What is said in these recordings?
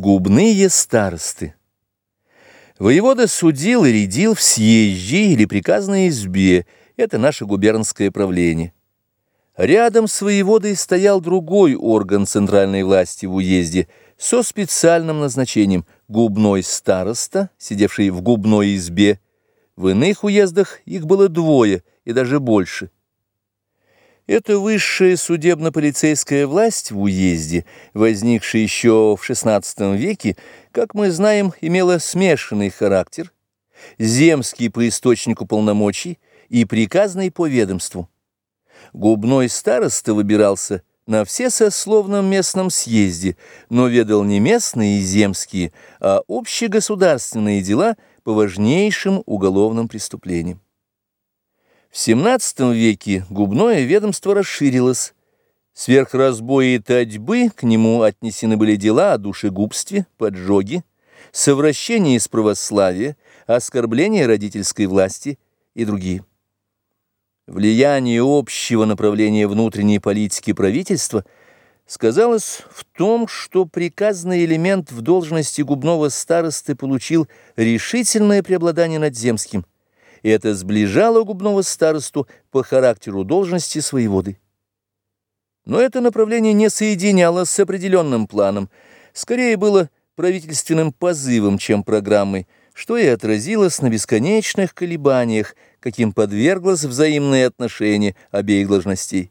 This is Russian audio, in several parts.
Губные старосты. Воевода судил и рядил в съезжей или приказной избе, это наше губернское правление. Рядом с воеводой стоял другой орган центральной власти в уезде со специальным назначением губной староста, сидевший в губной избе. В иных уездах их было двое и даже больше – эта высшая судебно-полицейская власть в уезде, возникшая еще в XVI веке, как мы знаем, имела смешанный характер, земский по источнику полномочий и приказный по ведомству. Губной староста выбирался на всесословном местном съезде, но ведал не местные и земские, а общегосударственные дела по важнейшим уголовным преступлениям. XVII веке губное ведомство расширилось. Сверх разбоя и татьбы к нему отнесены были дела о душегубстве, поджоге, совращении из православия, оскорблении родительской власти и другие. Влияние общего направления внутренней политики правительства сказалось в том, что приказный элемент в должности губного старосты получил решительное преобладание над земским – и это сближало губного старосту по характеру должности своей воды. Но это направление не соединялось с определенным планом, скорее было правительственным позывом, чем программой, что и отразилось на бесконечных колебаниях, каким подверглось взаимное отношение обеих должностей.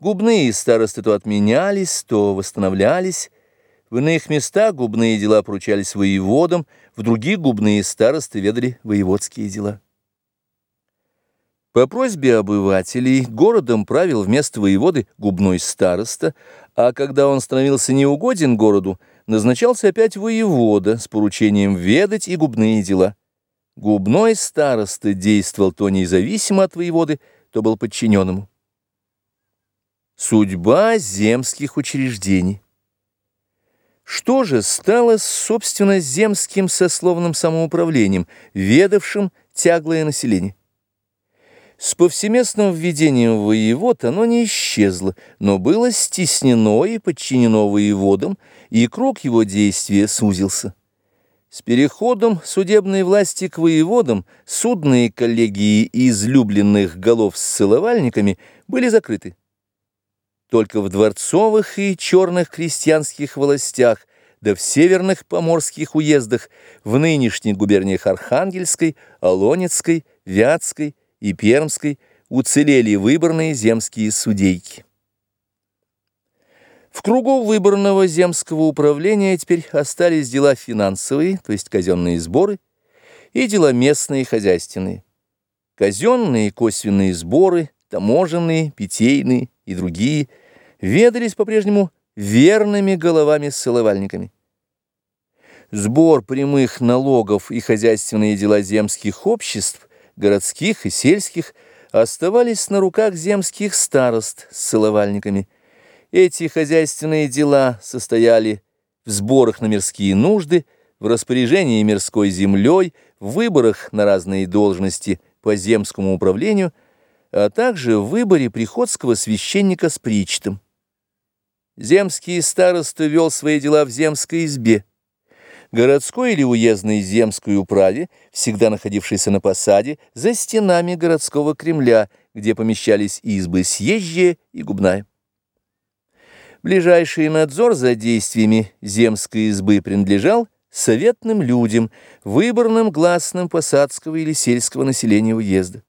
Губные старосты то отменялись, то восстановлялись, в иных местах губные дела поручались воеводам, в других губные старосты ведали воеводские дела. По просьбе обывателей городом правил вместо воеводы губной староста, а когда он становился неугоден городу, назначался опять воевода с поручением ведать и губные дела. Губной староста действовал то независимо от воеводы, то был подчиненному. Судьба земских учреждений. Что же стало, собственно, земским сословным самоуправлением, ведавшим тяглое население? С повсеместным введением воевод оно не исчезло, но было стеснено и подчинено воеводам, и круг его действия сузился. С переходом судебной власти к воеводам судные коллегии излюбленных голов с целовальниками были закрыты. Только в дворцовых и черных крестьянских властях, да в северных поморских уездах, в нынешних губерниях Архангельской, Олонецкой, Вятской, и Пермской уцелели выборные земские судейки. В кругу выборного земского управления теперь остались дела финансовые, то есть казенные сборы, и дела местные и хозяйственные. Казенные косвенные сборы, таможенные, питейные и другие ведались по-прежнему верными головами-ссыловальниками. Сбор прямых налогов и хозяйственные дела земских обществ – городских и сельских, оставались на руках земских старост с целовальниками. Эти хозяйственные дела состояли в сборах на мирские нужды, в распоряжении мирской землей, в выборах на разные должности по земскому управлению, а также в выборе приходского священника с причтом. Земский староста вел свои дела в земской избе, городской или уездной земской управе, всегда находившейся на посаде, за стенами городского Кремля, где помещались избы съезжие и губная. Ближайший надзор за действиями земской избы принадлежал советным людям, выборным гласным посадского или сельского населения уезда.